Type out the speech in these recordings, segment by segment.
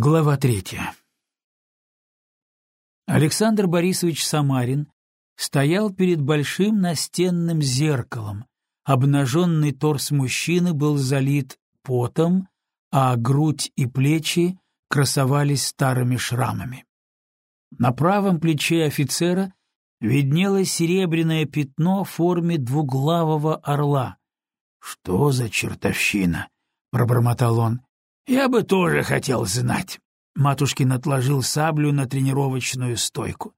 Глава третья. Александр Борисович Самарин стоял перед большим настенным зеркалом. Обнаженный торс мужчины был залит потом, а грудь и плечи красовались старыми шрамами. На правом плече офицера виднелось серебряное пятно в форме двуглавого орла. «Что за чертовщина?» — пробормотал он. Я бы тоже хотел знать. Матушкин отложил саблю на тренировочную стойку.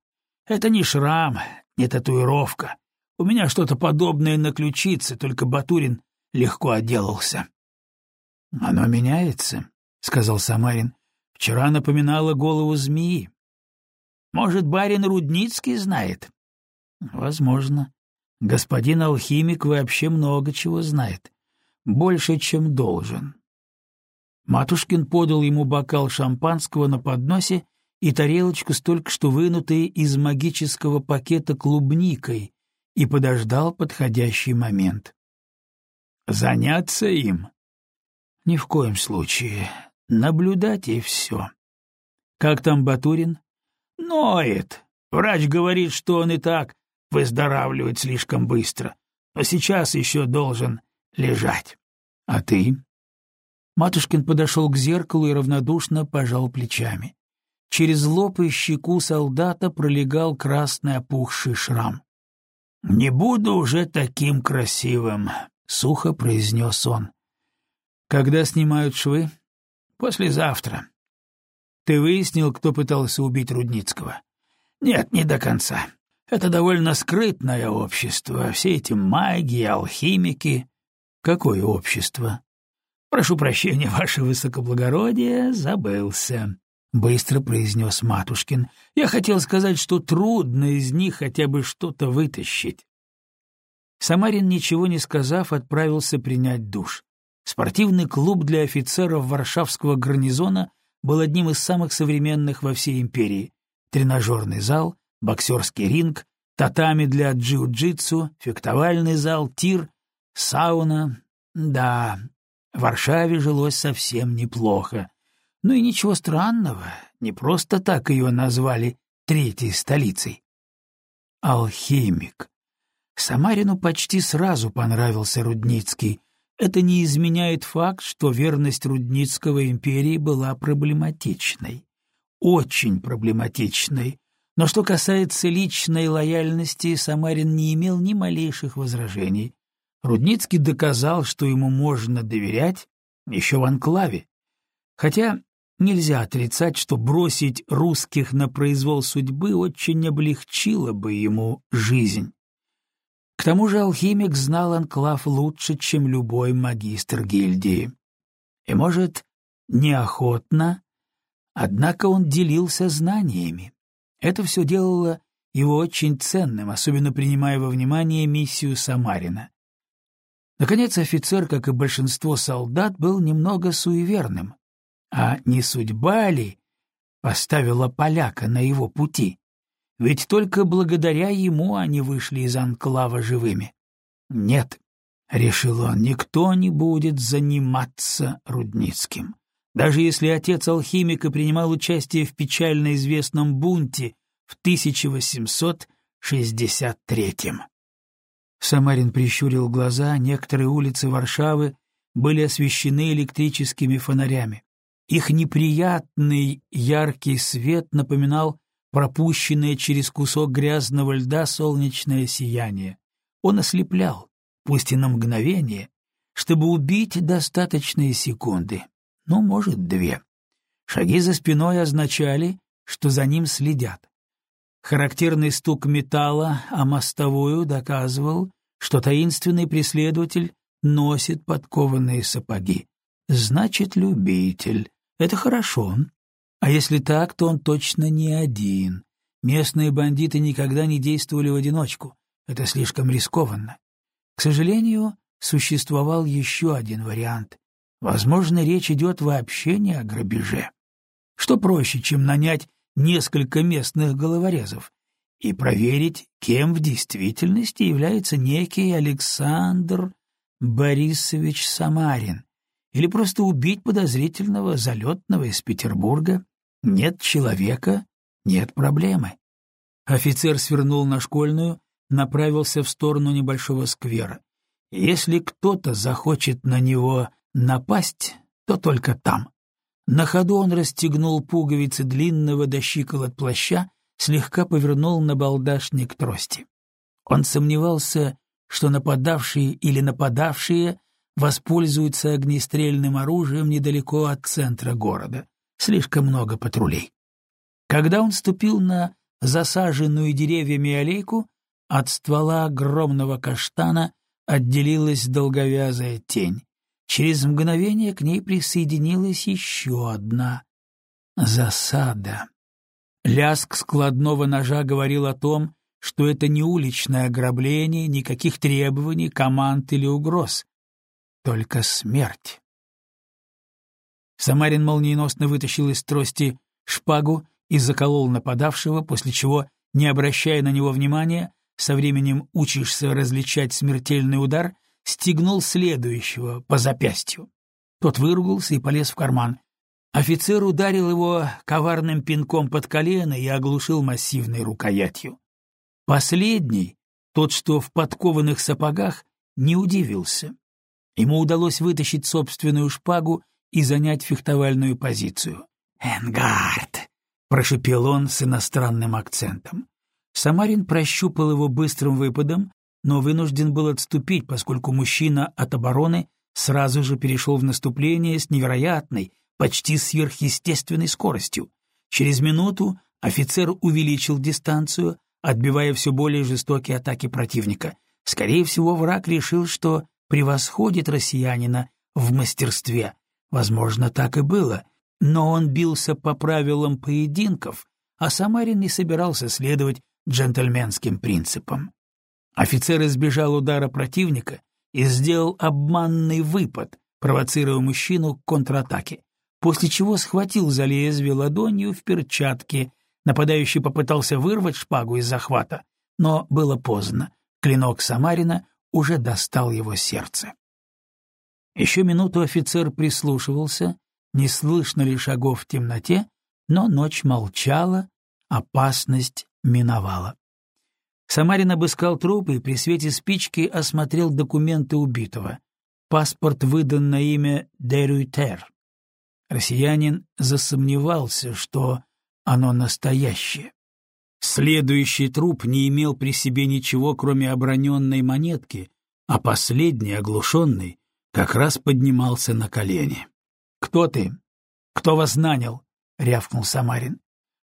Это не шрам, не татуировка. У меня что-то подобное на ключице, только Батурин легко отделался. — Оно меняется, — сказал Самарин. — Вчера напоминало голову змеи. — Может, барин Рудницкий знает? — Возможно. Господин алхимик вообще много чего знает. Больше, чем должен. Матушкин подал ему бокал шампанского на подносе и тарелочку с только что вынутой из магического пакета клубникой и подождал подходящий момент. «Заняться им?» «Ни в коем случае. Наблюдать и все». «Как там Батурин?» «Ноет. Врач говорит, что он и так выздоравливает слишком быстро, но сейчас еще должен лежать. А ты?» Матушкин подошел к зеркалу и равнодушно пожал плечами. Через лоб и щеку солдата пролегал красный опухший шрам. — Не буду уже таким красивым, — сухо произнес он. — Когда снимают швы? — Послезавтра. — Ты выяснил, кто пытался убить Рудницкого? — Нет, не до конца. Это довольно скрытное общество, все эти маги алхимики. — Какое общество? «Прошу прощения, ваше высокоблагородие, забылся», — быстро произнес Матушкин. «Я хотел сказать, что трудно из них хотя бы что-то вытащить». Самарин, ничего не сказав, отправился принять душ. Спортивный клуб для офицеров Варшавского гарнизона был одним из самых современных во всей империи. Тренажерный зал, боксерский ринг, татами для джиу-джитсу, фехтовальный зал, тир, сауна. Да, в Варшаве жилось совсем неплохо. Ну и ничего странного, не просто так ее назвали третьей столицей. Алхимик. Самарину почти сразу понравился Рудницкий. Это не изменяет факт, что верность Рудницкого империи была проблематичной. Очень проблематичной. Но что касается личной лояльности, Самарин не имел ни малейших возражений. Рудницкий доказал, что ему можно доверять еще в анклаве. Хотя нельзя отрицать, что бросить русских на произвол судьбы очень облегчило бы ему жизнь. К тому же алхимик знал анклав лучше, чем любой магистр гильдии. И, может, неохотно, однако он делился знаниями. Это все делало его очень ценным, особенно принимая во внимание миссию Самарина. Наконец, офицер, как и большинство солдат, был немного суеверным. А не судьба ли поставила поляка на его пути? Ведь только благодаря ему они вышли из анклава живыми. Нет, — решил он, — никто не будет заниматься Рудницким. Даже если отец алхимика принимал участие в печально известном бунте в 1863-м. Самарин прищурил глаза, некоторые улицы Варшавы были освещены электрическими фонарями. Их неприятный яркий свет напоминал пропущенное через кусок грязного льда солнечное сияние. Он ослеплял, пусть и на мгновение, чтобы убить достаточные секунды, ну, может, две. Шаги за спиной означали, что за ним следят. Характерный стук металла о мостовую доказывал, что таинственный преследователь носит подкованные сапоги. Значит, любитель. Это хорошо. А если так, то он точно не один. Местные бандиты никогда не действовали в одиночку. Это слишком рискованно. К сожалению, существовал еще один вариант. Возможно, речь идет вообще не о грабеже. Что проще, чем нанять несколько местных головорезов и проверить, кем в действительности является некий Александр Борисович Самарин, или просто убить подозрительного залетного из Петербурга. Нет человека — нет проблемы. Офицер свернул на школьную, направился в сторону небольшого сквера. Если кто-то захочет на него напасть, то только там. На ходу он расстегнул пуговицы длинного до щиколот плаща, слегка повернул на балдашник трости. Он сомневался, что нападавшие или нападавшие воспользуются огнестрельным оружием недалеко от центра города. Слишком много патрулей. Когда он ступил на засаженную деревьями аллейку, от ствола огромного каштана отделилась долговязая тень. Через мгновение к ней присоединилась еще одна засада. Лязг складного ножа говорил о том, что это не уличное ограбление, никаких требований, команд или угроз. Только смерть. Самарин молниеносно вытащил из трости шпагу и заколол нападавшего, после чего, не обращая на него внимания, со временем учишься различать смертельный удар, стегнул следующего по запястью. Тот выругался и полез в карман. Офицер ударил его коварным пинком под колено и оглушил массивной рукоятью. Последний, тот, что в подкованных сапогах, не удивился. Ему удалось вытащить собственную шпагу и занять фехтовальную позицию. «Энгард!» — прошепел он с иностранным акцентом. Самарин прощупал его быстрым выпадом, но вынужден был отступить, поскольку мужчина от обороны сразу же перешел в наступление с невероятной, почти сверхъестественной скоростью. Через минуту офицер увеличил дистанцию, отбивая все более жестокие атаки противника. Скорее всего, враг решил, что превосходит россиянина в мастерстве. Возможно, так и было, но он бился по правилам поединков, а Самарин не собирался следовать джентльменским принципам. Офицер избежал удара противника и сделал обманный выпад, провоцируя мужчину к контратаке, после чего схватил за лезвие ладонью в перчатке Нападающий попытался вырвать шпагу из захвата, но было поздно. Клинок Самарина уже достал его сердце. Еще минуту офицер прислушивался, не слышно ли шагов в темноте, но ночь молчала, опасность миновала. Самарин обыскал трупы и при свете спички осмотрел документы убитого. Паспорт выдан на имя Дерюйтер. Россиянин засомневался, что оно настоящее. Следующий труп не имел при себе ничего, кроме оброненной монетки, а последний, оглушенный, как раз поднимался на колени. «Кто ты? Кто вас нанял?» — рявкнул Самарин.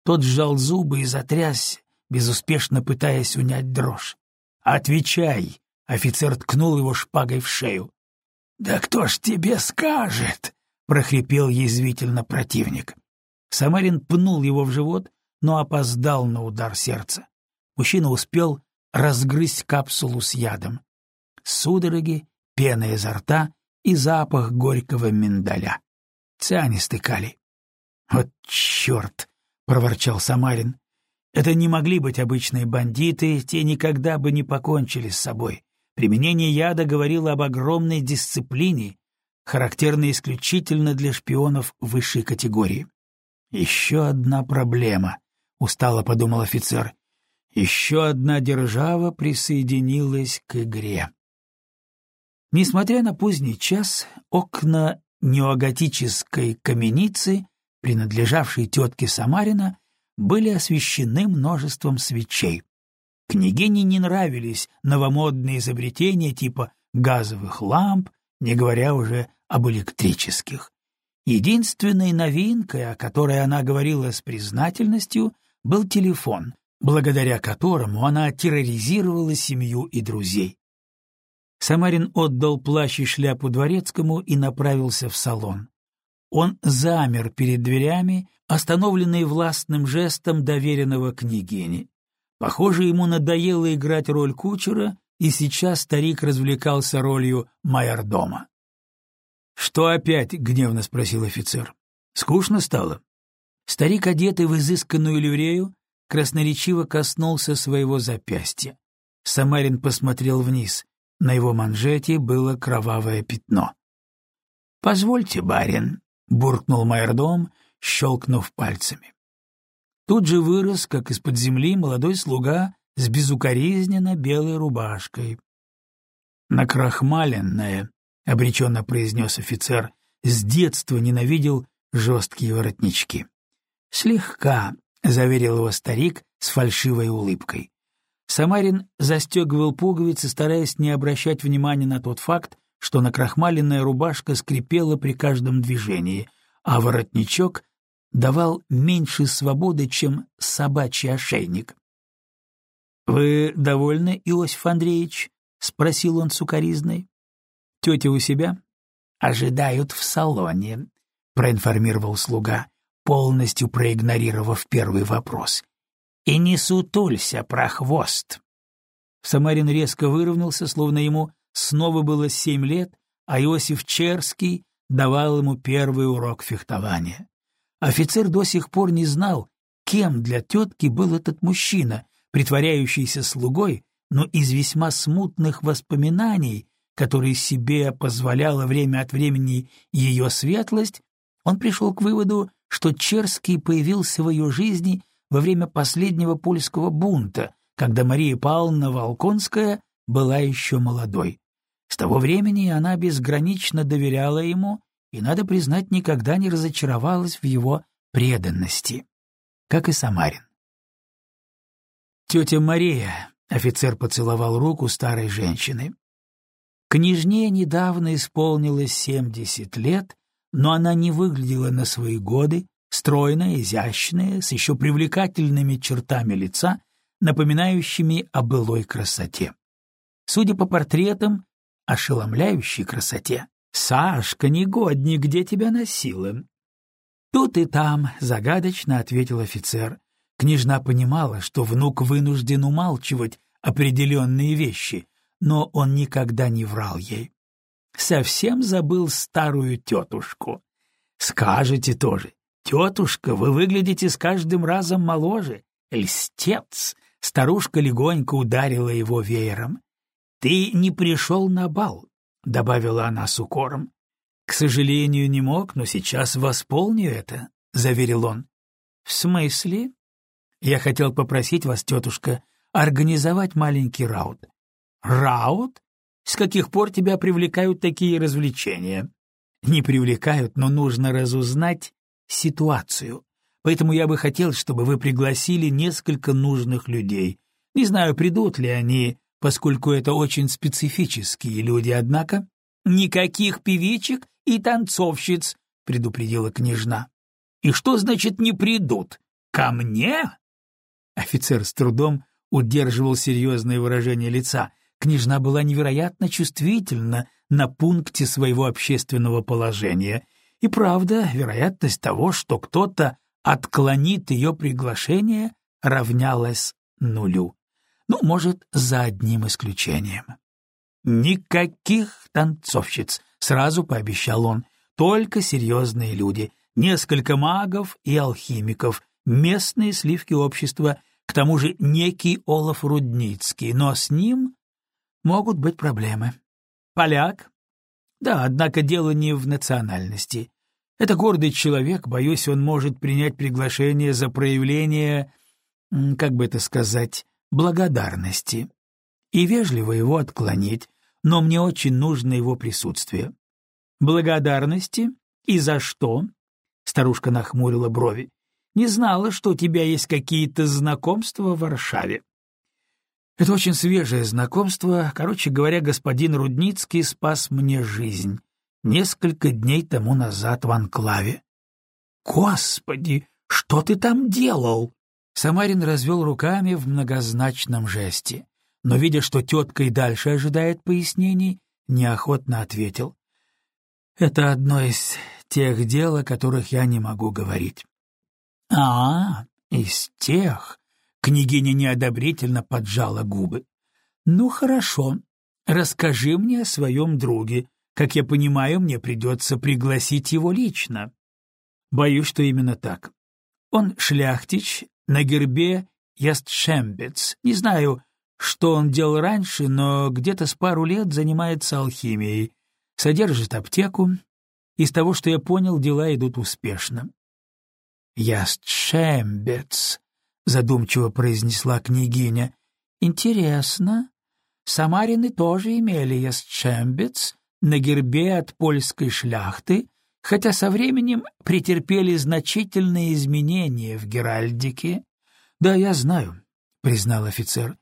Тот сжал зубы и затрясся, безуспешно пытаясь унять дрожь. «Отвечай!» — офицер ткнул его шпагой в шею. «Да кто ж тебе скажет?» — прохрипел язвительно противник. Самарин пнул его в живот, но опоздал на удар сердца. Мужчина успел разгрызть капсулу с ядом. Судороги, пена изо рта и запах горького миндаля. Цианистый калий. «Вот черт!» — проворчал Самарин. «Это не могли быть обычные бандиты, те никогда бы не покончили с собой. Применение яда говорило об огромной дисциплине, характерной исключительно для шпионов высшей категории. «Еще одна проблема», — устало подумал офицер. «Еще одна держава присоединилась к игре». Несмотря на поздний час, окна неоготической каменицы, принадлежавшей тетке Самарина, были освещены множеством свечей. Княгине не нравились новомодные изобретения типа газовых ламп, не говоря уже об электрических. Единственной новинкой, о которой она говорила с признательностью, был телефон, благодаря которому она терроризировала семью и друзей. Самарин отдал плащ и шляпу дворецкому и направился в салон. Он замер перед дверями, остановленный властным жестом доверенного княгини. Похоже, ему надоело играть роль кучера, и сейчас старик развлекался ролью майордома. «Что опять?» — гневно спросил офицер. «Скучно стало?» Старик, одетый в изысканную ливрею, красноречиво коснулся своего запястья. Самарин посмотрел вниз. На его манжете было кровавое пятно. «Позвольте, барин», — буркнул майордом, щелкнув пальцами. Тут же вырос, как из-под земли, молодой слуга с безукоризненно белой рубашкой. «Накрахмаленная», — обреченно произнес офицер, — с детства ненавидел жесткие воротнички. «Слегка», — заверил его старик с фальшивой улыбкой. Самарин застегивал пуговицы, стараясь не обращать внимания на тот факт, что накрахмаленная рубашка скрипела при каждом движении, а воротничок давал меньше свободы, чем собачий ошейник. — Вы довольны, Иосиф Андреевич? — спросил он сукоризной. — Тетя у себя? — Ожидают в салоне, — проинформировал слуга, полностью проигнорировав первый вопрос. — И не сутулься, прохвост. Самарин резко выровнялся, словно ему снова было семь лет, а Иосиф Черский давал ему первый урок фехтования. Офицер до сих пор не знал, кем для тетки был этот мужчина, притворяющийся слугой, но из весьма смутных воспоминаний, которые себе позволяла время от времени ее светлость, он пришел к выводу, что Черский появился в ее жизни во время последнего польского бунта, когда Мария Павловна Волконская была еще молодой. С того времени она безгранично доверяла ему и, надо признать, никогда не разочаровалась в его преданности, как и Самарин. «Тетя Мария», — офицер поцеловал руку старой женщины. Княжне недавно исполнилось семьдесят лет, но она не выглядела на свои годы, стройная, изящная, с еще привлекательными чертами лица, напоминающими о былой красоте. Судя по портретам, ошеломляющей красоте. «Сашка, негодник, где тебя носила?» «Тут и там», — загадочно ответил офицер. Княжна понимала, что внук вынужден умалчивать определенные вещи, но он никогда не врал ей. Совсем забыл старую тетушку. Скажете тоже, тетушка, вы выглядите с каждым разом моложе. Льстец! Старушка легонько ударила его веером. «Ты не пришел на бал», — добавила она с укором. «К сожалению, не мог, но сейчас восполню это», — заверил он. «В смысле?» «Я хотел попросить вас, тетушка, организовать маленький раут». «Раут? С каких пор тебя привлекают такие развлечения?» «Не привлекают, но нужно разузнать ситуацию. Поэтому я бы хотел, чтобы вы пригласили несколько нужных людей. Не знаю, придут ли они, поскольку это очень специфические люди, однако... — Никаких певичек и танцовщиц, — предупредила княжна. — И что значит «не придут»? Ко мне? Офицер с трудом удерживал серьезное выражение лица. Княжна была невероятно чувствительна на пункте своего общественного положения. И правда, вероятность того, что кто-то отклонит ее приглашение, равнялась нулю. Ну, может, за одним исключением. «Никаких танцовщиц», — сразу пообещал он, — «только серьезные люди, несколько магов и алхимиков, местные сливки общества, к тому же некий Олаф Рудницкий, но с ним могут быть проблемы. Поляк? Да, однако дело не в национальности. Это гордый человек, боюсь, он может принять приглашение за проявление, как бы это сказать, благодарности и вежливо его отклонить, но мне очень нужно его присутствие. Благодарности? И за что? Старушка нахмурила брови. Не знала, что у тебя есть какие-то знакомства в Варшаве. Это очень свежее знакомство. Короче говоря, господин Рудницкий спас мне жизнь несколько дней тому назад в анклаве. Господи, что ты там делал? Самарин развел руками в многозначном жесте, но, видя, что тетка и дальше ожидает пояснений, неохотно ответил. «Это одно из тех дел, о которых я не могу говорить». «А, из тех?» — княгиня неодобрительно поджала губы. «Ну, хорошо. Расскажи мне о своем друге. Как я понимаю, мне придется пригласить его лично». «Боюсь, что именно так. Он шляхтич, на гербе Ястшембец. Не знаю, что он делал раньше, но где-то с пару лет занимается алхимией. Содержит аптеку. Из того, что я понял, дела идут успешно. «Ястшембец», — задумчиво произнесла княгиня. «Интересно. Самарины тоже имели ястшембец на гербе от польской шляхты, хотя со временем претерпели значительные изменения в геральдике. Да, я знаю, признал офицер.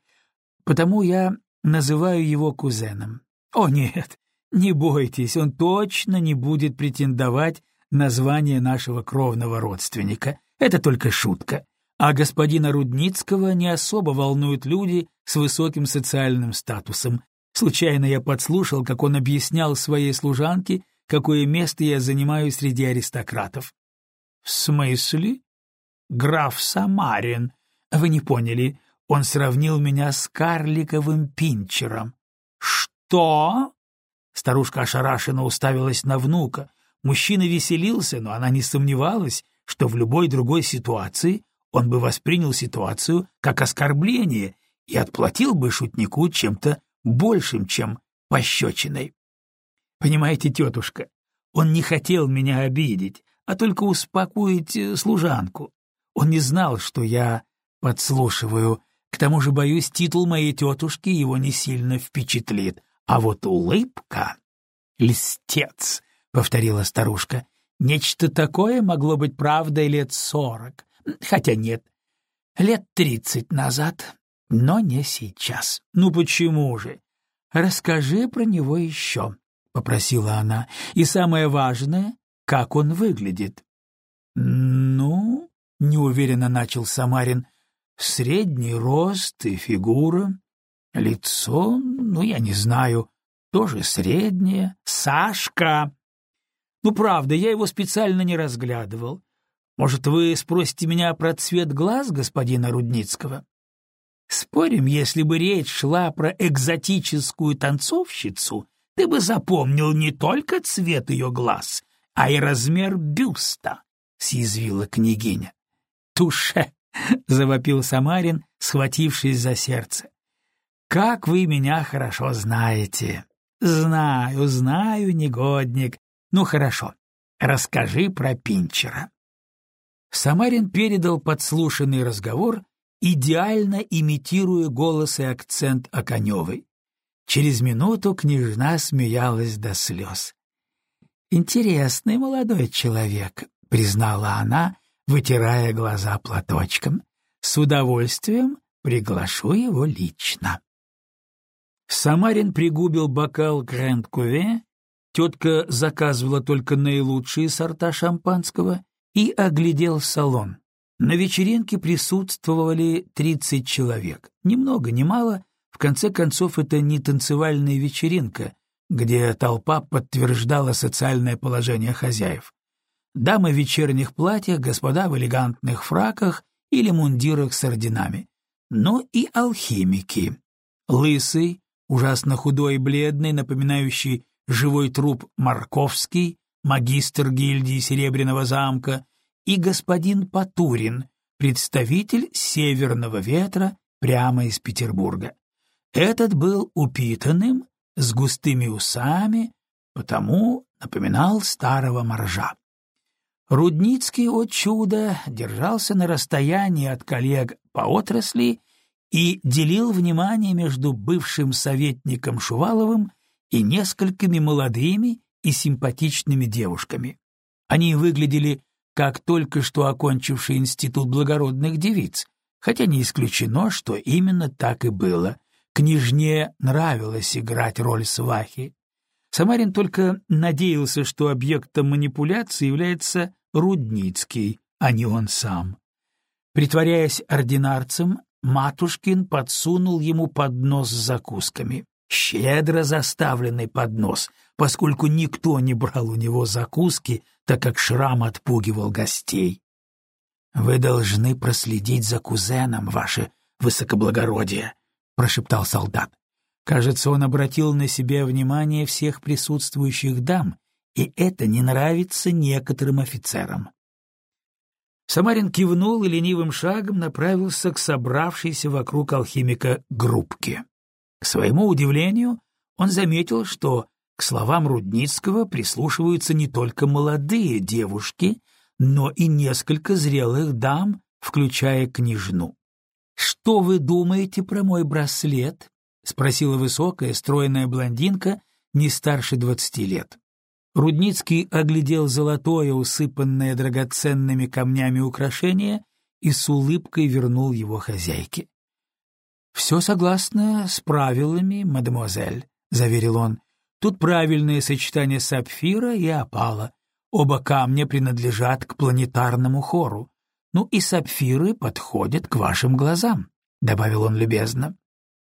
Потому я называю его кузеном. О нет, не бойтесь, он точно не будет претендовать на звание нашего кровного родственника. Это только шутка. А господина Рудницкого не особо волнуют люди с высоким социальным статусом. Случайно я подслушал, как он объяснял своей служанке, какое место я занимаю среди аристократов. — В смысле? — Граф Самарин, вы не поняли, он сравнил меня с карликовым пинчером. Что? Старушка ошарашенно уставилась на внука. Мужчина веселился, но она не сомневалась, что в любой другой ситуации он бы воспринял ситуацию как оскорбление и отплатил бы шутнику чем-то большим, чем пощечиной. Понимаете, тетушка, он не хотел меня обидеть, а только успокоить э, служанку. Он не знал, что я Подслушиваю. К тому же, боюсь, титул моей тетушки его не сильно впечатлит. А вот улыбка... «Листец», — повторила старушка. «Нечто такое могло быть правдой лет сорок. Хотя нет, лет тридцать назад, но не сейчас. Ну почему же? Расскажи про него еще», — попросила она. «И самое важное, как он выглядит». «Ну...» — неуверенно начал Самарин. Средний рост и фигура, лицо, ну, я не знаю, тоже среднее. Сашка! Ну, правда, я его специально не разглядывал. Может, вы спросите меня про цвет глаз господина Рудницкого? Спорим, если бы речь шла про экзотическую танцовщицу, ты бы запомнил не только цвет ее глаз, а и размер бюста, — съязвила княгиня. Туше, — завопил Самарин, схватившись за сердце. «Как вы меня хорошо знаете!» «Знаю, знаю, негодник. Ну хорошо, расскажи про Пинчера». Самарин передал подслушанный разговор, идеально имитируя голос и акцент Оконевой. Через минуту княжна смеялась до слез. «Интересный молодой человек», — признала она, вытирая глаза платочком. «С удовольствием приглашу его лично». Самарин пригубил бокал Грэнд-Куве, тетка заказывала только наилучшие сорта шампанского и оглядел салон. На вечеринке присутствовали тридцать человек. Ни много, ни мало, в конце концов, это не танцевальная вечеринка, где толпа подтверждала социальное положение хозяев дамы в вечерних платьях, господа в элегантных фраках или мундирах с орденами, но и алхимики. Лысый, ужасно худой и бледный, напоминающий живой труп Марковский, магистр гильдии Серебряного замка, и господин Патурин, представитель Северного ветра прямо из Петербурга. Этот был упитанным, с густыми усами, потому напоминал старого моржа. Рудницкий, о чудо, держался на расстоянии от коллег по отрасли и делил внимание между бывшим советником Шуваловым и несколькими молодыми и симпатичными девушками. Они выглядели как только что окончивший институт благородных девиц, хотя не исключено, что именно так и было. Княжне нравилось играть роль свахи. Самарин только надеялся, что объектом манипуляции является Рудницкий, а не он сам. Притворяясь ординарцем, Матушкин подсунул ему поднос с закусками. Щедро заставленный поднос, поскольку никто не брал у него закуски, так как шрам отпугивал гостей. — Вы должны проследить за кузеном, ваше высокоблагородие, — прошептал солдат. Кажется, он обратил на себя внимание всех присутствующих дам, и это не нравится некоторым офицерам. Самарин кивнул и ленивым шагом направился к собравшейся вокруг алхимика группке. К своему удивлению, он заметил, что к словам Рудницкого прислушиваются не только молодые девушки, но и несколько зрелых дам, включая княжну. «Что вы думаете про мой браслет?» — спросила высокая, стройная блондинка, не старше двадцати лет. Рудницкий оглядел золотое, усыпанное драгоценными камнями украшение и с улыбкой вернул его хозяйке. «Все согласно с правилами, мадемуазель», — заверил он. «Тут правильное сочетание сапфира и опала. Оба камня принадлежат к планетарному хору. Ну и сапфиры подходят к вашим глазам», — добавил он любезно.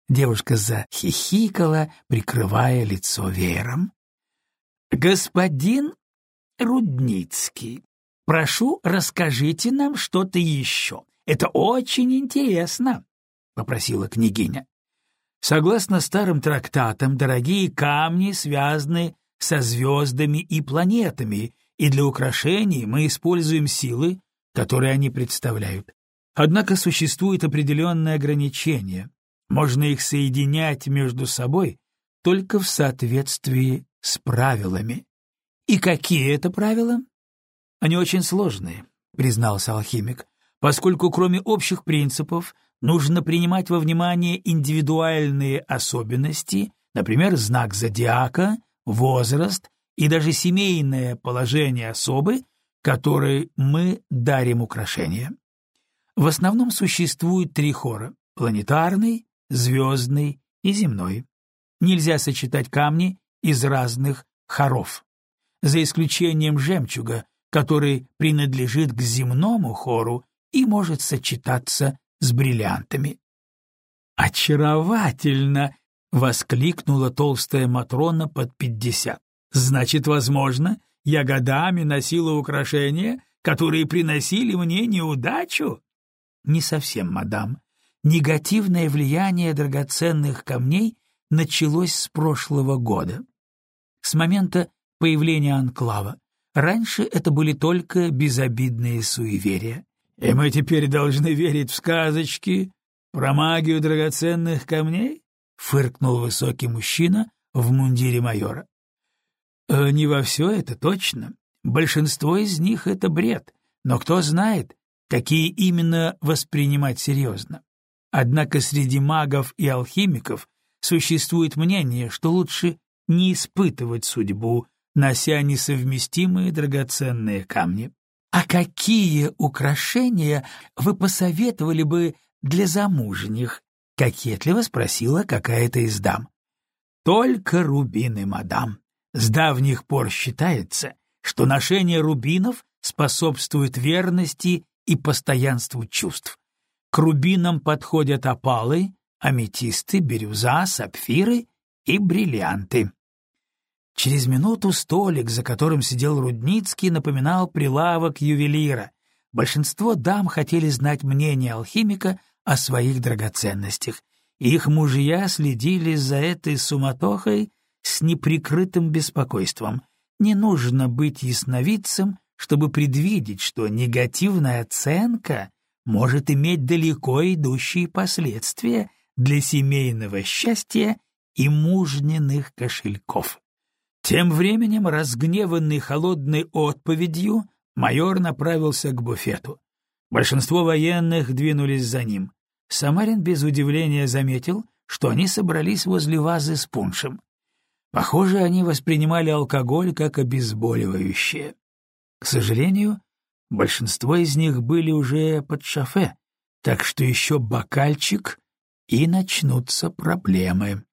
Девушка захихикала, прикрывая лицо веером. «Господин Рудницкий, прошу, расскажите нам что-то еще. Это очень интересно», — попросила княгиня. Согласно старым трактатам, дорогие камни связаны со звездами и планетами, и для украшений мы используем силы, которые они представляют. Однако существует определенное ограничение. Можно их соединять между собой только в соответствии с правилами. И какие это правила? Они очень сложные, признался алхимик, поскольку кроме общих принципов нужно принимать во внимание индивидуальные особенности, например, знак зодиака, возраст и даже семейное положение особы, которой мы дарим украшения. В основном существует три хора — планетарный, звездный и земной. Нельзя сочетать камни из разных хоров, за исключением жемчуга, который принадлежит к земному хору и может сочетаться с бриллиантами. «Очаровательно!» — воскликнула толстая Матрона под пятьдесят. «Значит, возможно, я годами носила украшения, которые приносили мне неудачу?» «Не совсем, мадам. Негативное влияние драгоценных камней началось с прошлого года. С момента появления анклава. Раньше это были только безобидные суеверия. И мы теперь должны верить в сказочки про магию драгоценных камней? Фыркнул высокий мужчина в мундире майора. «Э, не во все это точно. Большинство из них — это бред. Но кто знает, какие именно воспринимать серьезно. Однако среди магов и алхимиков существует мнение, что лучше не испытывать судьбу, нося несовместимые драгоценные камни. А какие украшения вы посоветовали бы для замужних? кокетливо спросила какая-то из дам. Только рубины, мадам. С давних пор считается, что ношение рубинов способствует верности и постоянству чувств. К рубинам подходят опалы, аметисты, бирюза, сапфиры и бриллианты. Через минуту столик, за которым сидел Рудницкий, напоминал прилавок ювелира. Большинство дам хотели знать мнение алхимика о своих драгоценностях. Их мужья следили за этой суматохой с неприкрытым беспокойством. Не нужно быть ясновидцем, чтобы предвидеть, что негативная оценка может иметь далеко идущие последствия для семейного счастья и мужненных кошельков. Тем временем, разгневанный холодной отповедью, майор направился к буфету. Большинство военных двинулись за ним. Самарин без удивления заметил, что они собрались возле вазы с пуншем. Похоже, они воспринимали алкоголь как обезболивающее. К сожалению, большинство из них были уже под шофе, так что еще бокальчик — и начнутся проблемы.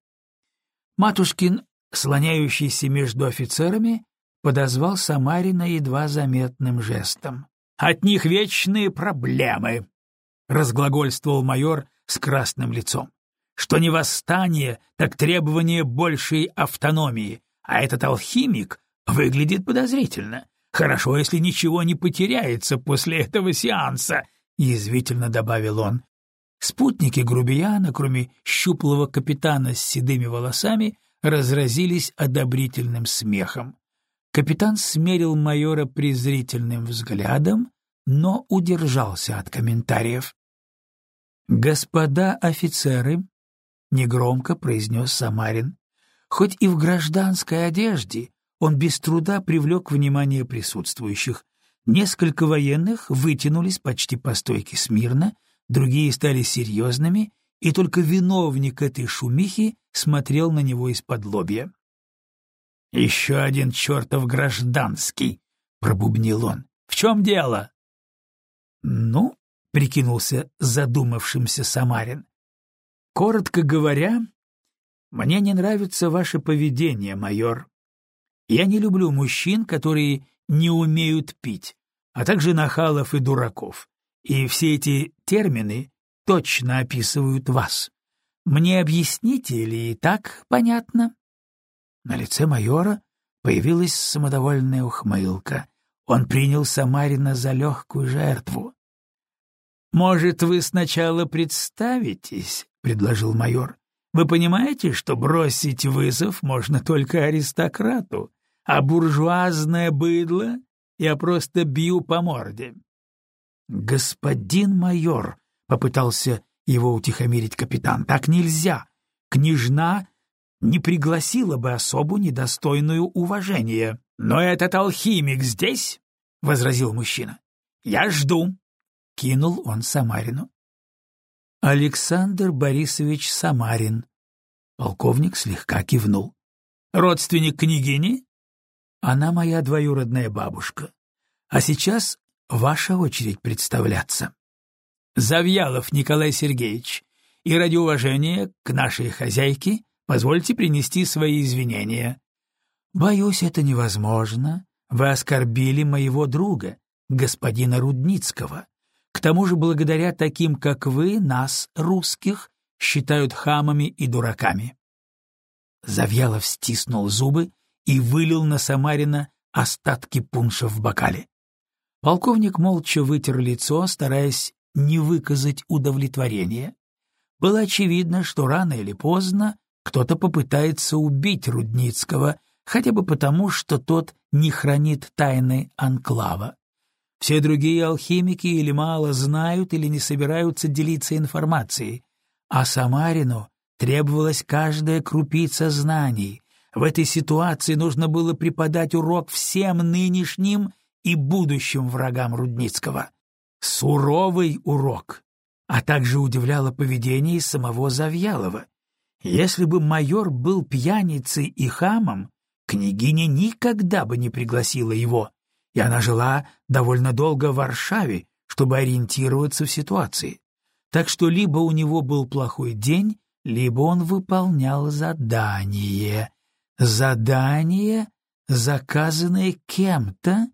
Матушкин, слоняющийся между офицерами, подозвал Самарина едва заметным жестом. «От них вечные проблемы», — разглагольствовал майор с красным лицом что не восстание, так требование большей автономии, а этот алхимик выглядит подозрительно. Хорошо, если ничего не потеряется после этого сеанса, — язвительно добавил он. Спутники грубияна, кроме щуплого капитана с седыми волосами, разразились одобрительным смехом. Капитан смерил майора презрительным взглядом, но удержался от комментариев. «Господа офицеры», — негромко произнес Самарин. Хоть и в гражданской одежде, он без труда привлек внимание присутствующих. Несколько военных вытянулись почти по стойке смирно, другие стали серьезными, и только виновник этой шумихи смотрел на него из-под лобья. «Еще один чертов гражданский!» — пробубнил он. «В чем дело?» «Ну», — прикинулся задумавшимся Самарин, — «коротко говоря, мне не нравится ваше поведение, майор. Я не люблю мужчин, которые не умеют пить, а также нахалов и дураков. И все эти термины точно описывают вас. Мне объясните или и так понятно?» На лице майора появилась самодовольная ухмылка. Он принял Самарина за легкую жертву. «Может, вы сначала представитесь?» — предложил майор. «Вы понимаете, что бросить вызов можно только аристократу, а буржуазное быдло я просто бью по морде». «Господин майор», — попытался его утихомирить капитан, — «так нельзя. Княжна не пригласила бы особу недостойную уважения». «Но этот алхимик здесь?» — возразил мужчина. «Я жду», — кинул он Самарину. «Александр Борисович Самарин». Полковник слегка кивнул. «Родственник княгини?» «Она моя двоюродная бабушка. А сейчас ваша очередь представляться». «Завьялов Николай Сергеевич, и ради уважения к нашей хозяйке позвольте принести свои извинения. «Боюсь, это невозможно. Вы оскорбили моего друга, господина Рудницкого. К тому же, благодаря таким, как вы, нас, русских, считают хамами и дураками». Завьялов стиснул зубы и вылил на Самарина остатки пунша в бокале. Полковник молча вытер лицо, стараясь не выказать удовлетворения. Было очевидно, что рано или поздно кто-то попытается убить Рудницкого, хотя бы потому, что тот не хранит тайны анклава. Все другие алхимики или мало знают, или не собираются делиться информацией, а Самарину требовалась каждая крупица знаний. В этой ситуации нужно было преподать урок всем нынешним и будущим врагам Рудницкого. Суровый урок, а также удивляло поведение самого Завьялова. Если бы майор был пьяницей и хамом, Княгиня никогда бы не пригласила его, и она жила довольно долго в Варшаве, чтобы ориентироваться в ситуации. Так что либо у него был плохой день, либо он выполнял задание. Задание, заказанное кем-то,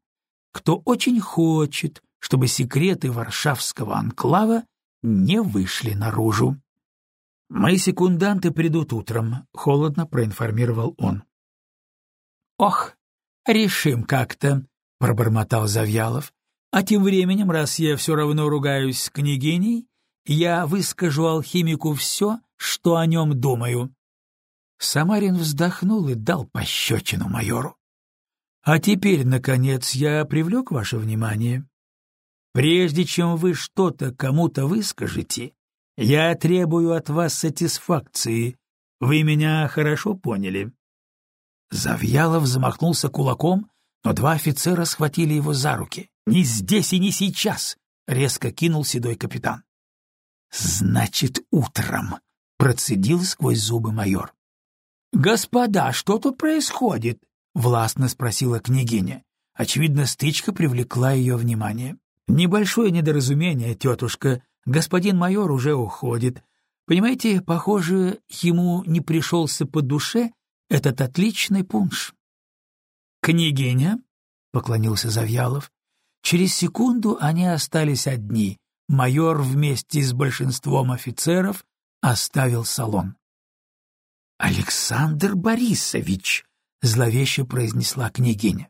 кто очень хочет, чтобы секреты варшавского анклава не вышли наружу. «Мои секунданты придут утром», — холодно проинформировал он. «Ох, решим как-то», — пробормотал Завьялов. «А тем временем, раз я все равно ругаюсь с княгиней, я выскажу алхимику все, что о нем думаю». Самарин вздохнул и дал пощечину майору. «А теперь, наконец, я привлек ваше внимание. Прежде чем вы что-то кому-то выскажете, я требую от вас сатисфакции. Вы меня хорошо поняли?» Завьялов замахнулся кулаком, но два офицера схватили его за руки. «Не здесь и не сейчас!» — резко кинул седой капитан. «Значит, утром!» — процедил сквозь зубы майор. «Господа, что тут происходит?» — властно спросила княгиня. Очевидно, стычка привлекла ее внимание. «Небольшое недоразумение, тетушка. Господин майор уже уходит. Понимаете, похоже, ему не пришелся по душе этот отличный пунш. «Княгиня», — поклонился Завьялов, — через секунду они остались одни. Майор вместе с большинством офицеров оставил салон. «Александр Борисович», — зловеще произнесла княгиня.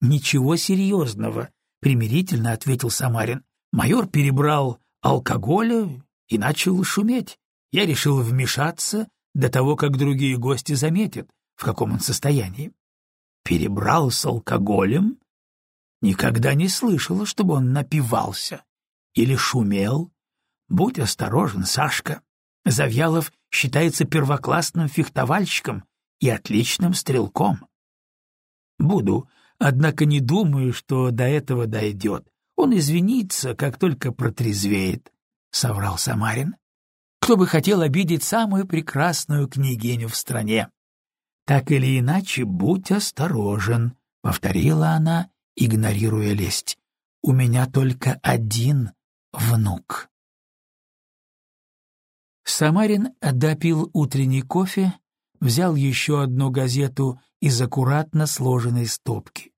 «Ничего серьезного», — примирительно ответил Самарин. Майор перебрал алкоголя и начал шуметь. Я решил вмешаться до того, как другие гости заметят в каком он состоянии. Перебрал с алкоголем? Никогда не слышала, чтобы он напивался или шумел. Будь осторожен, Сашка. Завьялов считается первоклассным фехтовальщиком и отличным стрелком. Буду, однако не думаю, что до этого дойдет. Он извинится, как только протрезвеет, — соврал Самарин. Кто бы хотел обидеть самую прекрасную княгиню в стране? Так или иначе, будь осторожен, — повторила она, игнорируя лесть. У меня только один внук. Самарин допил утренний кофе, взял еще одну газету из аккуратно сложенной стопки.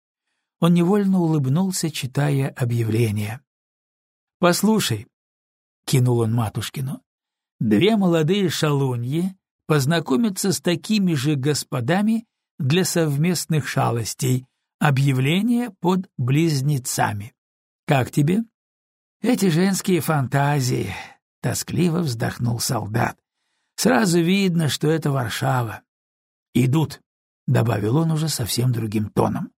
Он невольно улыбнулся, читая объявление. «Послушай», — кинул он матушкину, — «две молодые шалуньи познакомятся с такими же господами для совместных шалостей. Объявление под близнецами. Как тебе?» «Эти женские фантазии», — тоскливо вздохнул солдат. «Сразу видно, что это Варшава». «Идут», — добавил он уже совсем другим тоном.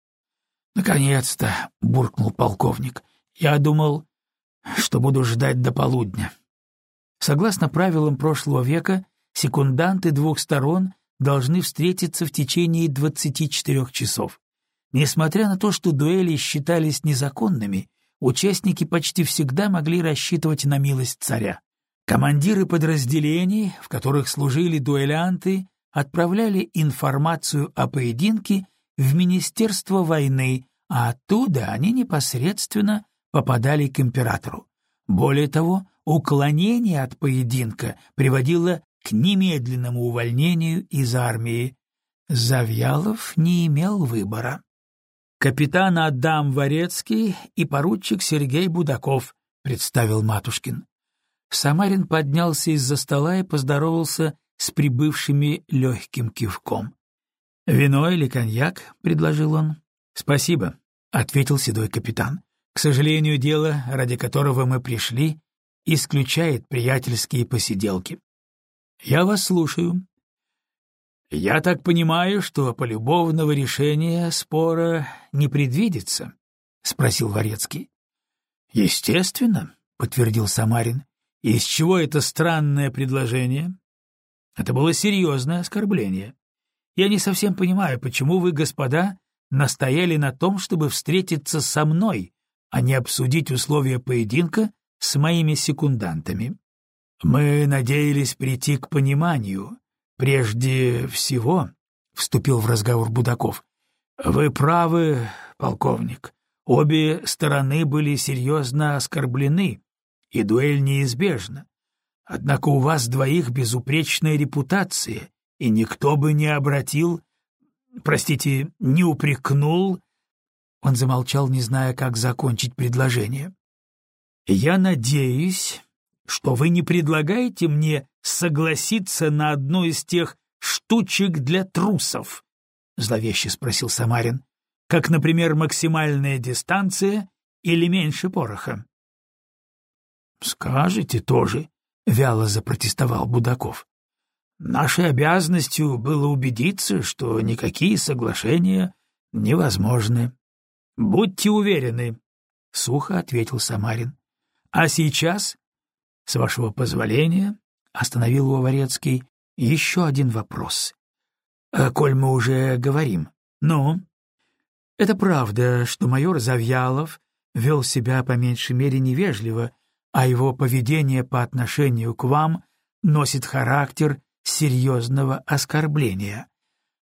«Наконец-то», — буркнул полковник. «Я думал, что буду ждать до полудня». Согласно правилам прошлого века, секунданты двух сторон должны встретиться в течение 24 часов. Несмотря на то, что дуэли считались незаконными, участники почти всегда могли рассчитывать на милость царя. Командиры подразделений, в которых служили дуэлянты, отправляли информацию о поединке в Министерство войны, а оттуда они непосредственно попадали к императору. Более того, уклонение от поединка приводило к немедленному увольнению из армии. Завьялов не имел выбора капитан Адам Варецкий и поручик Сергей Будаков», — представил Матушкин. Самарин поднялся из-за стола и поздоровался с прибывшими легким кивком. «Вино или коньяк?» — предложил он. «Спасибо», — ответил седой капитан. «К сожалению, дело, ради которого мы пришли, исключает приятельские посиделки». «Я вас слушаю», «Я так понимаю, что полюбовного решения спора не предвидится?» — спросил Ворецкий. «Естественно», — подтвердил Самарин. «Из чего это странное предложение?» Это было серьезное оскорбление. Я не совсем понимаю, почему вы, господа, настояли на том, чтобы встретиться со мной, а не обсудить условия поединка с моими секундантами. Мы надеялись прийти к пониманию, Прежде всего, — вступил в разговор Будаков, — вы правы, полковник. Обе стороны были серьезно оскорблены, и дуэль неизбежна. Однако у вас двоих безупречная репутация, и никто бы не обратил, простите, не упрекнул... Он замолчал, не зная, как закончить предложение. «Я надеюсь, что вы не предлагаете мне согласиться на одну из тех штучек для трусов? — зловеще спросил Самарин. — Как, например, максимальная дистанция или меньше пороха? — Скажите тоже, — вяло запротестовал Будаков. — Нашей обязанностью было убедиться, что никакие соглашения невозможны. — Будьте уверены, — сухо ответил Самарин. — А сейчас с вашего позволения, — остановил его еще один вопрос. А, коль мы уже говорим. Ну? Это правда, что майор Завьялов вел себя по меньшей мере невежливо, а его поведение по отношению к вам носит характер серьезного оскорбления.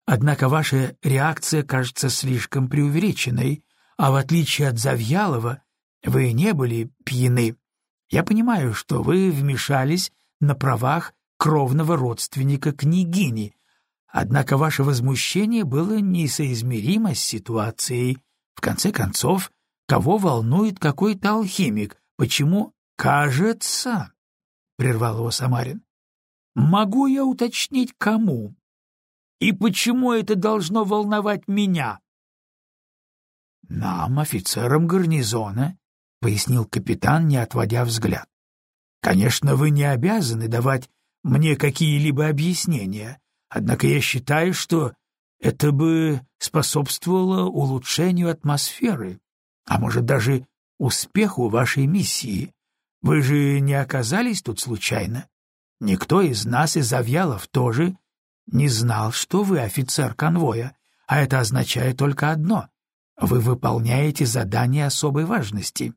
Однако ваша реакция кажется слишком преувеличенной, а в отличие от Завьялова вы не были пьяны. Я понимаю, что вы вмешались на правах кровного родственника княгини, однако ваше возмущение было несоизмеримо с ситуацией. В конце концов, кого волнует какой-то алхимик? Почему «кажется»? — прервал его Самарин. «Могу я уточнить, кому? И почему это должно волновать меня?» «Нам, офицерам гарнизона, пояснил капитан, не отводя взгляд. Конечно, вы не обязаны давать мне какие-либо объяснения, однако я считаю, что это бы способствовало улучшению атмосферы, а может даже успеху вашей миссии. Вы же не оказались тут случайно. Никто из нас, из Авьялов тоже, не знал, что вы офицер конвоя, а это означает только одно — вы выполняете задание особой важности».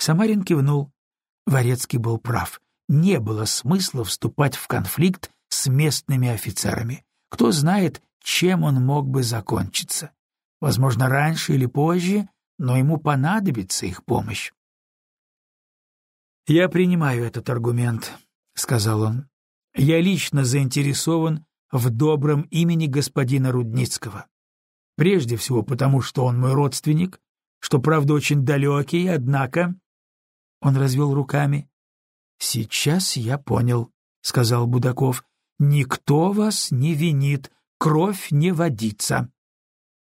Самарин кивнул. Варецкий был прав. Не было смысла вступать в конфликт с местными офицерами. Кто знает, чем он мог бы закончиться. Возможно, раньше или позже, но ему понадобится их помощь. «Я принимаю этот аргумент», — сказал он. «Я лично заинтересован в добром имени господина Рудницкого. Прежде всего потому, что он мой родственник, что, правда, очень далекий, однако...» Он развел руками. «Сейчас я понял», — сказал Будаков. «Никто вас не винит, кровь не водится».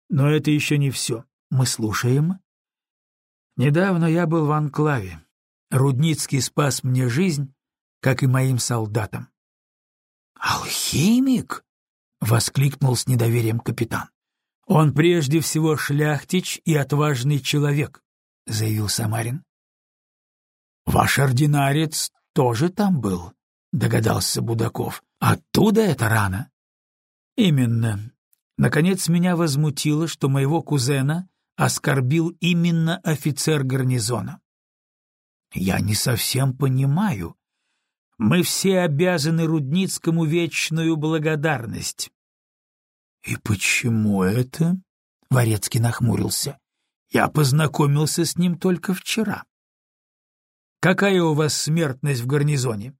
Но это еще не все. Мы слушаем. Недавно я был в Анклаве. Рудницкий спас мне жизнь, как и моим солдатам. «Алхимик?» — воскликнул с недоверием капитан. «Он прежде всего шляхтич и отважный человек», — заявил Самарин. «Ваш ординарец тоже там был», — догадался Будаков. «Оттуда эта рана?» «Именно. Наконец меня возмутило, что моего кузена оскорбил именно офицер гарнизона. Я не совсем понимаю. Мы все обязаны Рудницкому вечную благодарность. И почему это? Ворецкий нахмурился. Я познакомился с ним только вчера. Какая у вас смертность в гарнизоне?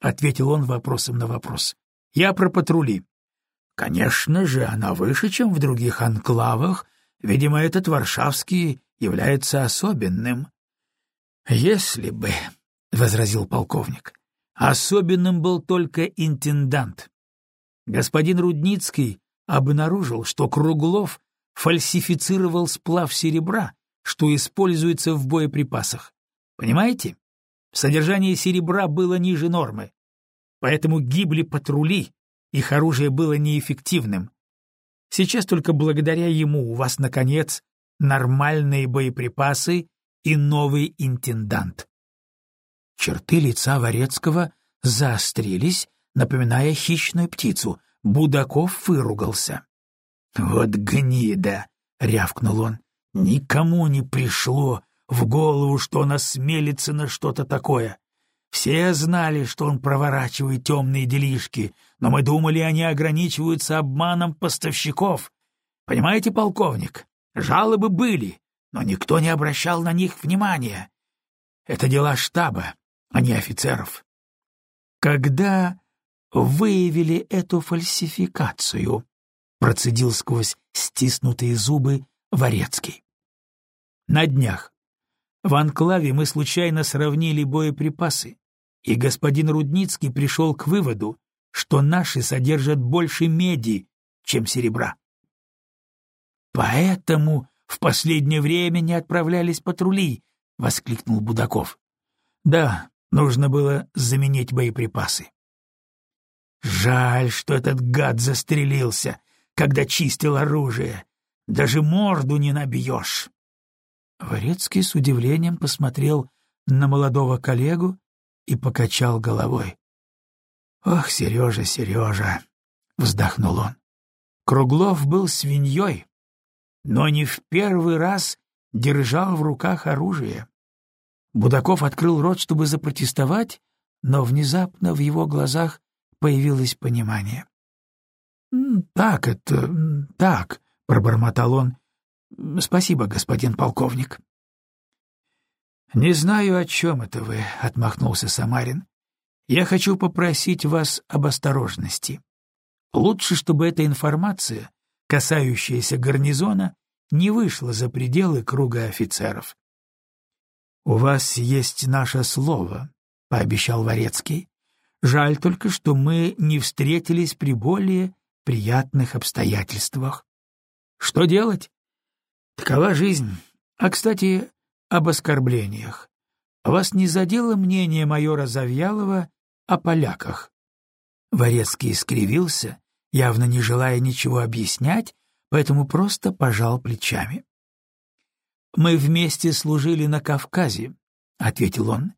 ответил он вопросом на вопрос. Я про патрули. Конечно же, она выше, чем в других анклавах, видимо, этот варшавский является особенным. «Если бы», — возразил полковник, — «особенным был только интендант. Господин Рудницкий обнаружил, что Круглов фальсифицировал сплав серебра, что используется в боеприпасах. Понимаете? Содержание серебра было ниже нормы, поэтому гибли патрули, их оружие было неэффективным. Сейчас только благодаря ему у вас, наконец, нормальные боеприпасы и новый интендант. Черты лица Варецкого заострились, напоминая хищную птицу. Будаков выругался. «Вот гнида!» — рявкнул он. «Никому не пришло в голову, что он осмелится на что-то такое. Все знали, что он проворачивает темные делишки, но мы думали, они ограничиваются обманом поставщиков. Понимаете, полковник, жалобы были, но никто не обращал на них внимания. Это дела штаба, а не офицеров. Когда выявили эту фальсификацию, процедил сквозь стиснутые зубы Ворецкий. На днях в анклаве мы случайно сравнили боеприпасы и господин Рудницкий пришел к выводу, что наши содержат больше меди, чем серебра. «Поэтому в последнее время не отправлялись патрули», — воскликнул Будаков. «Да, нужно было заменить боеприпасы». «Жаль, что этот гад застрелился, когда чистил оружие. Даже морду не набьешь». Ворецкий с удивлением посмотрел на молодого коллегу, и покачал головой. «Ох, Сережа, Сережа!» — вздохнул он. Круглов был свиньей, но не в первый раз держал в руках оружие. Будаков открыл рот, чтобы запротестовать, но внезапно в его глазах появилось понимание. «Так это... так», — пробормотал он. «Спасибо, господин полковник». «Не знаю, о чем это вы», — отмахнулся Самарин. «Я хочу попросить вас об осторожности. Лучше, чтобы эта информация, касающаяся гарнизона, не вышла за пределы круга офицеров». «У вас есть наше слово», — пообещал Ворецкий. «Жаль только, что мы не встретились при более приятных обстоятельствах. Что делать? Такова жизнь. А, кстати, об оскорблениях. Вас не задело мнение майора Завьялова о поляках?» Ворецкий искривился, явно не желая ничего объяснять, поэтому просто пожал плечами. «Мы вместе служили на Кавказе», — ответил он.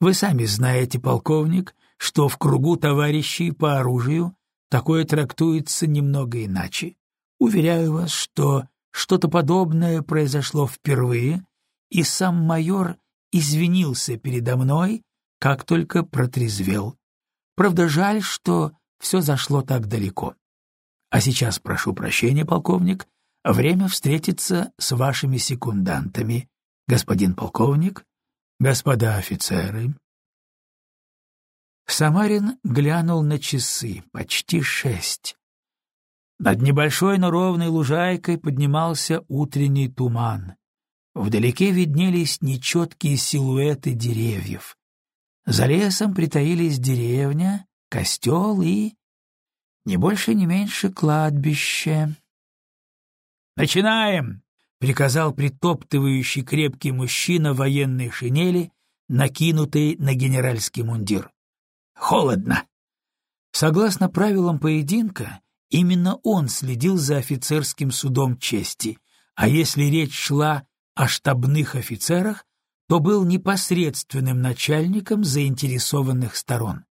«Вы сами знаете, полковник, что в кругу товарищей по оружию такое трактуется немного иначе. Уверяю вас, что что-то подобное произошло впервые, и сам майор извинился передо мной, как только протрезвел. Правда, жаль, что все зашло так далеко. А сейчас прошу прощения, полковник, время встретиться с вашими секундантами, господин полковник, господа офицеры. Самарин глянул на часы, почти шесть. Над небольшой, но ровной лужайкой поднимался утренний туман. Вдалеке виднелись нечеткие силуэты деревьев. За лесом притаились деревня, костел и... не больше, не меньше кладбище. «Начинаем!» — приказал притоптывающий крепкий мужчина в военной шинели, накинутый на генеральский мундир. «Холодно!» Согласно правилам поединка, именно он следил за офицерским судом чести, а если речь шла о штабных офицерах, то был непосредственным начальником заинтересованных сторон.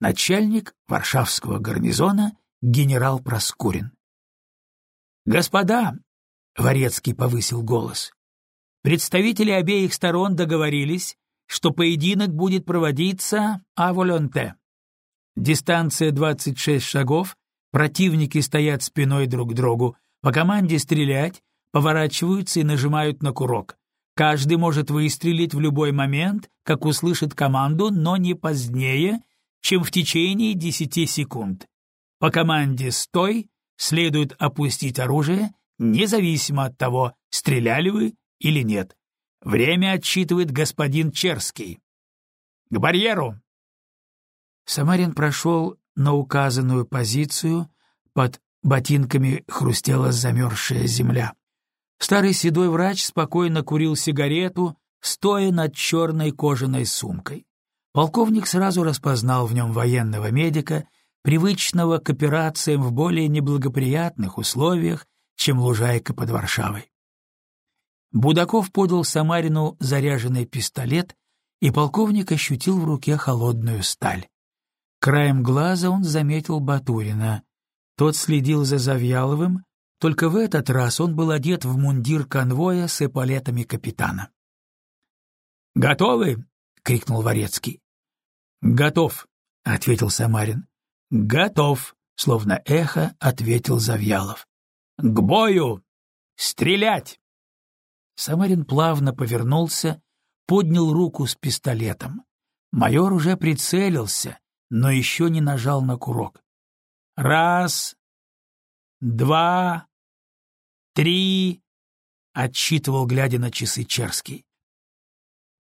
Начальник Варшавского гарнизона генерал Проскурин. «Господа!» — Варецкий повысил голос. «Представители обеих сторон договорились, что поединок будет проводиться а волонте. Дистанция 26 шагов, противники стоят спиной друг к другу, по команде стрелять, поворачиваются и нажимают на курок. Каждый может выстрелить в любой момент, как услышит команду, но не позднее, чем в течение 10 секунд. По команде «Стой» следует опустить оружие, независимо от того, стреляли вы или нет. Время отсчитывает господин Черский. К барьеру. Самарин прошел на указанную позицию, под ботинками хрустела замерзшая земля. Старый седой врач спокойно курил сигарету, стоя над черной кожаной сумкой. Полковник сразу распознал в нем военного медика, привычного к операциям в более неблагоприятных условиях, чем лужайка под Варшавой. Будаков подал Самарину заряженный пистолет, и полковник ощутил в руке холодную сталь. Краем глаза он заметил Батурина. Тот следил за Завьяловым, только в этот раз он был одет в мундир конвоя с эполетами капитана. «Готовы?» — крикнул Ворецкий. «Готов», — ответил Самарин. «Готов», — словно эхо ответил Завьялов. «К бою! Стрелять!» Самарин плавно повернулся, поднял руку с пистолетом. Майор уже прицелился, но еще не нажал на курок. «Раз, два, три!» — отсчитывал, глядя на часы Черский.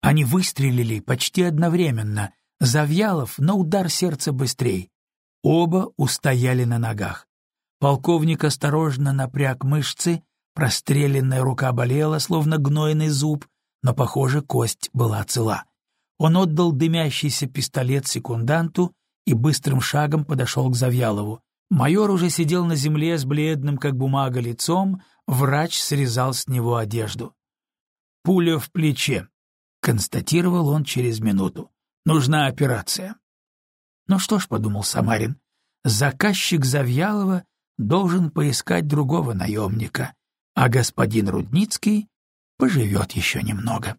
Они выстрелили почти одновременно, Завьялов на удар сердца быстрей. Оба устояли на ногах. Полковник осторожно напряг мышцы, простреленная рука болела, словно гнойный зуб, но, похоже, кость была цела. Он отдал дымящийся пистолет секунданту и быстрым шагом подошел к Завьялову. Майор уже сидел на земле с бледным, как бумага, лицом, врач срезал с него одежду. «Пуля в плече», — констатировал он через минуту. «Нужна операция». «Ну что ж», — подумал Самарин, — «заказчик Завьялова должен поискать другого наемника, а господин Рудницкий поживет еще немного».